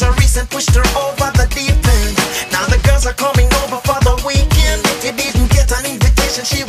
There's a reason pushed her over the deep end. Now the girls are coming over for the weekend. If you didn't get an invitation, she